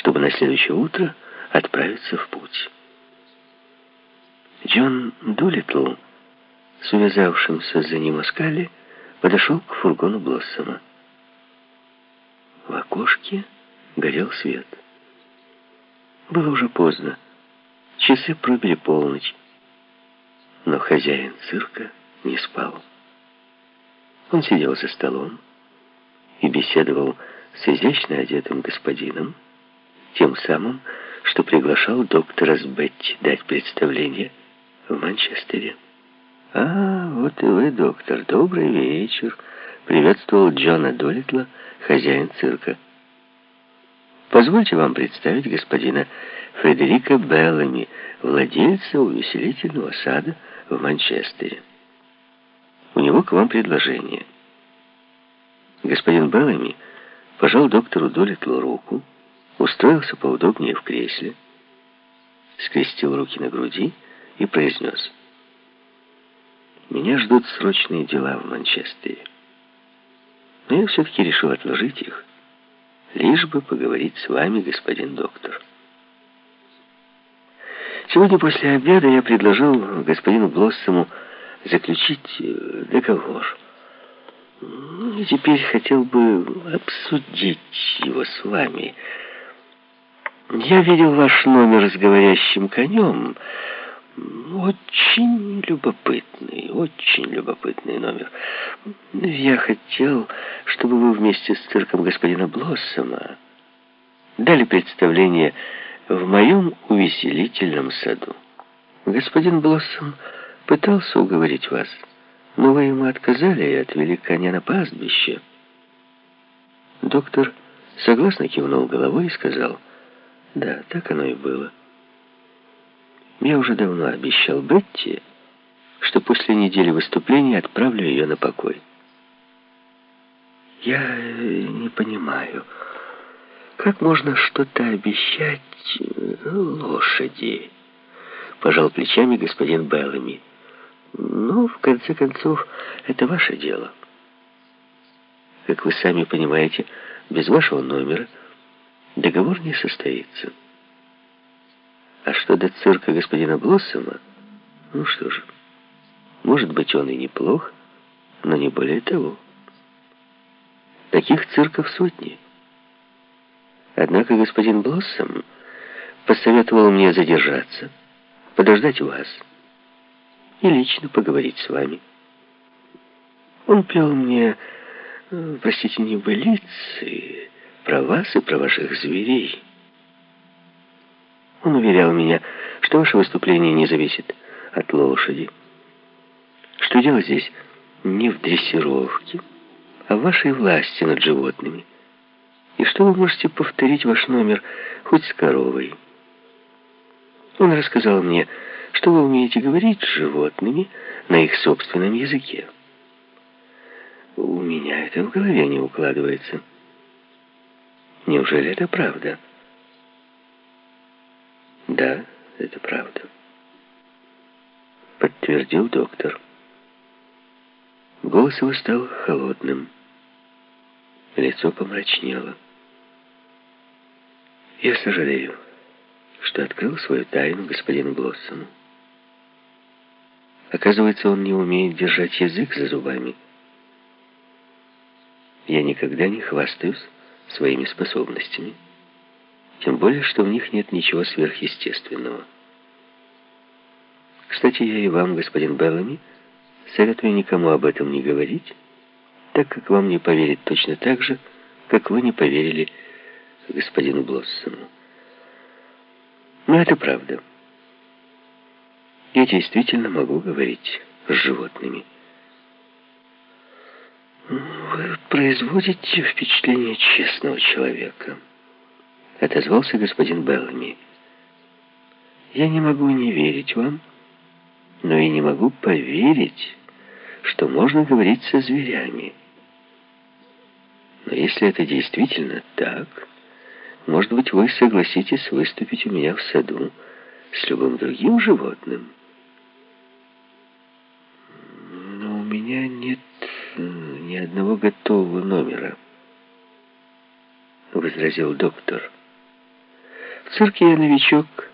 чтобы на следующее утро отправиться в путь. Джон Дулитл с увязавшимся за ним Аскали подошел к фургону Блоссома. В окошке горел свет. Было уже поздно. Часы пробили полночь. Но хозяин цирка не спал. Он сидел за столом и беседовал с изящно одетым господином, тем самым, что приглашал доктора Сбетти дать представление в Манчестере. «А, вот и вы, доктор. Добрый вечер!» — приветствовал Джона Долитла, хозяин цирка. «Позвольте вам представить господина Фредерика Беллами, владельца увеселительного сада в Манчестере. У него к вам предложение». Господин Беллами пожал доктору Долитлу руку, устроился поудобнее в кресле, скрестил руки на груди и произнес — меня ждут срочные дела в Манчестере. Но я все-таки решил отложить их, лишь бы поговорить с вами, господин доктор. Сегодня после обеда я предложил господину Блоссому заключить э, договор. Ну, и теперь хотел бы обсудить его с вами. Я видел ваш номер с говорящим конем, очень любопытный, очень любопытный номер. Я хотел, чтобы вы вместе с цирком господина Блоссома дали представление в моем увеселительном саду. Господин Блоссом пытался уговорить вас, но вы ему отказали и отвели коня на пастбище. Доктор согласно кивнул головой и сказал, да, так оно и было. Я уже давно обещал Бетти, что после недели выступления отправлю ее на покой. Я не понимаю, как можно что-то обещать лошади? Пожал плечами господин Беллами. Ну, в конце концов, это ваше дело. Как вы сами понимаете, без вашего номера договор не состоится. А что до цирка господина Блоссома, ну что же, может быть, он и неплох, но не более того. Таких цирков сотни. Однако господин Блоссом посоветовал мне задержаться, подождать вас и лично поговорить с вами. Он пел мне, э, простите, небылицы про вас и про ваших зверей. Он уверял меня, что ваше выступление не зависит от лошади. Что дело здесь не в дрессировке, а в вашей власти над животными. И что вы можете повторить ваш номер хоть с коровой. Он рассказал мне, что вы умеете говорить с животными на их собственном языке. У меня это в голове не укладывается. Неужели это правда? Да, это правда. Подтвердил доктор. Голос его стал холодным. Лицо помрачнело. Я сожалею, что открыл свою тайну господину Блоссому. Оказывается, он не умеет держать язык за зубами. Я никогда не хвастаюсь своими способностями. Тем более, что в них нет ничего сверхъестественного. Кстати, я и вам, господин Беллами, советую никому об этом не говорить, так как вам не поверит точно так же, как вы не поверили господину Блоссому. Но это правда. Я действительно могу говорить с животными. Вы производите впечатление честного человека отозвался господин Беллами. «Я не могу не верить вам, но и не могу поверить, что можно говорить со зверями. Но если это действительно так, может быть, вы согласитесь выступить у меня в саду с любым другим животным?» «Но у меня нет ни одного готового номера», — возразил доктор. В цирке я новичок,